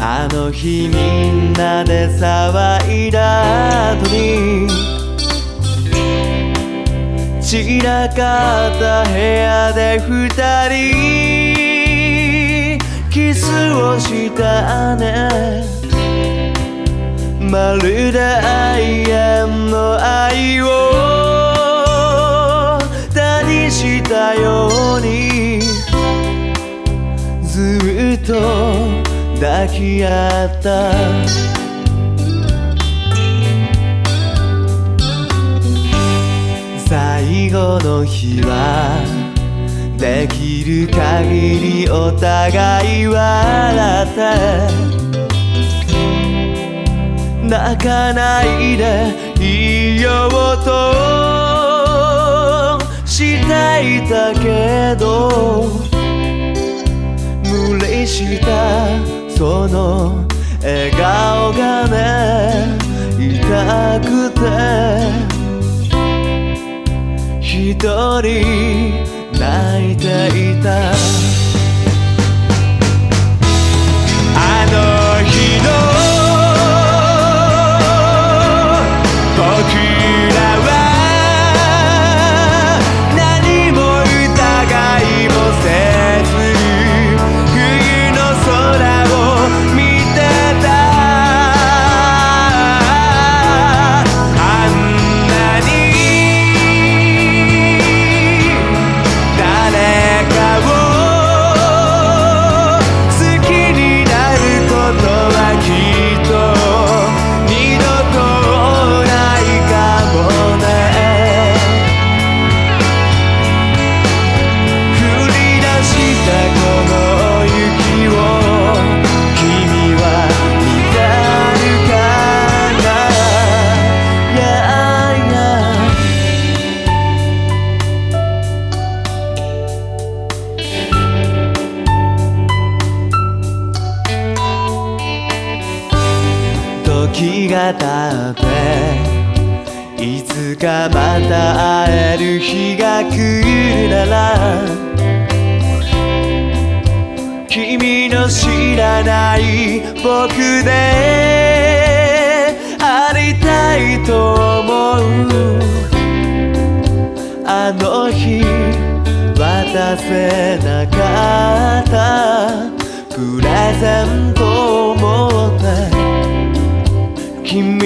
あの日みんなで騒いだ後に散らかった部屋で二人キスをしたねまるで愛縁の愛。と抱き合った。最後の日はできる限りお互い笑って。泣かないでいいよとしていたけど。したその笑顔がね痛くて一人泣いていた。時が経っていつかまた会える日が来るなら君の知らない僕でありたいと思う。あの日渡せなかったプレゼント。君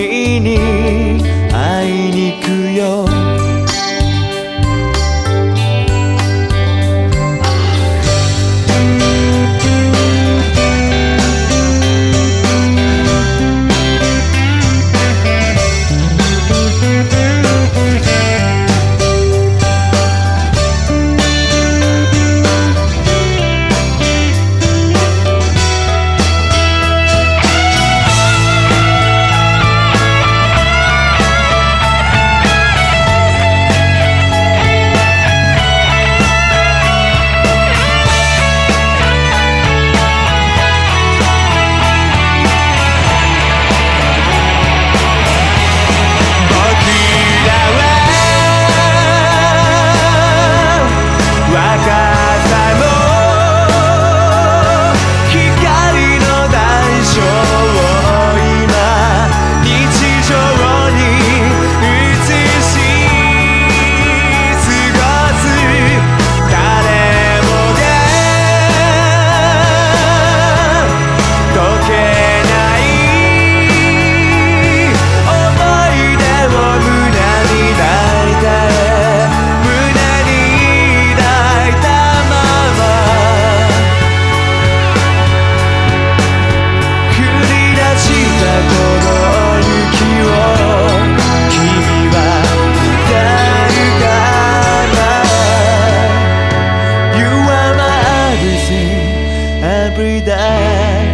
every day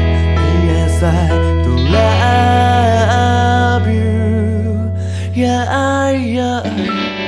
Yes I do love you. Yeah yeah